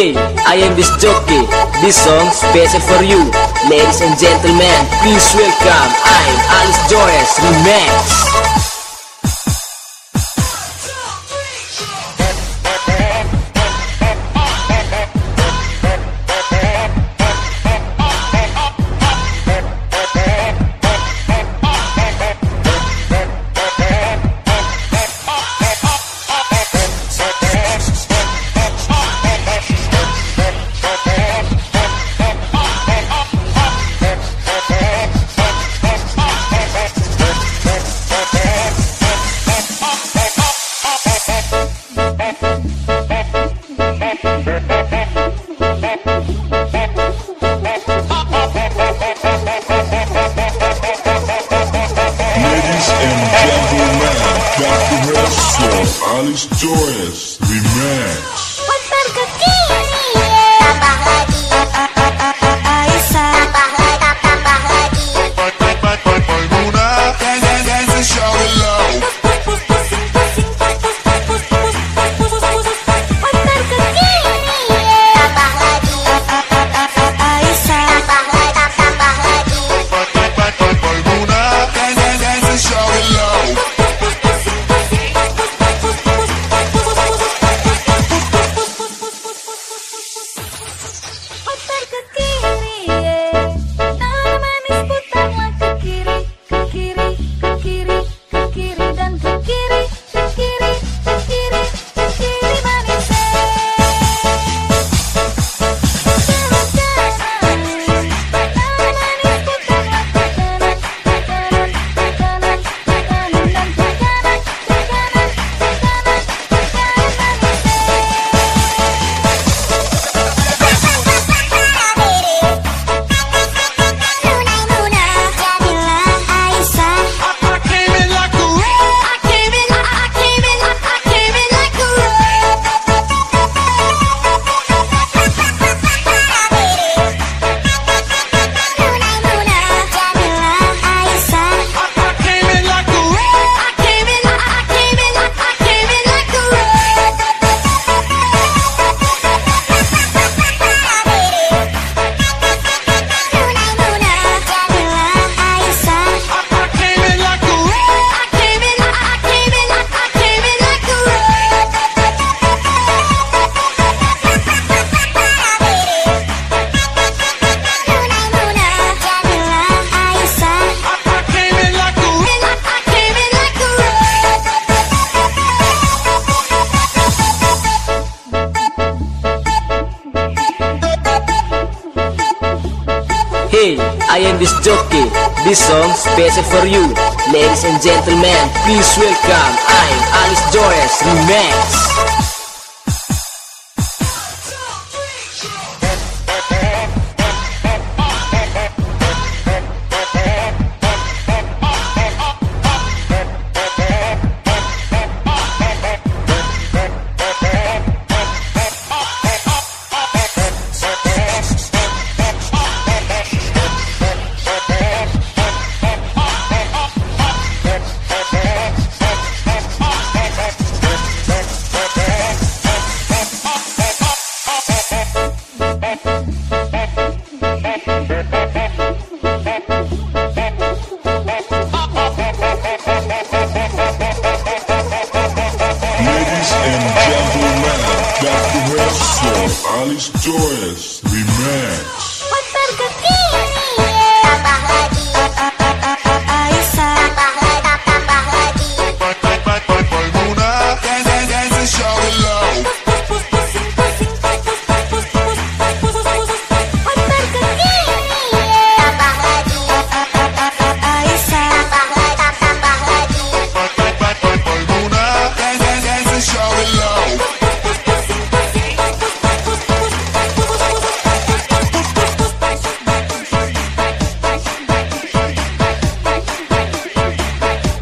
Hey, I am disc jockey. This song special for you. Ladies and gentlemen, please welcome. I'm Alice Joyce Remax. enjoy it. I am disc jockey. This song special for you. Ladies and gentlemen, please welcome I'm Alice Joyce Remax. Dr. Russell, Alice Torres, match. What's perca quem?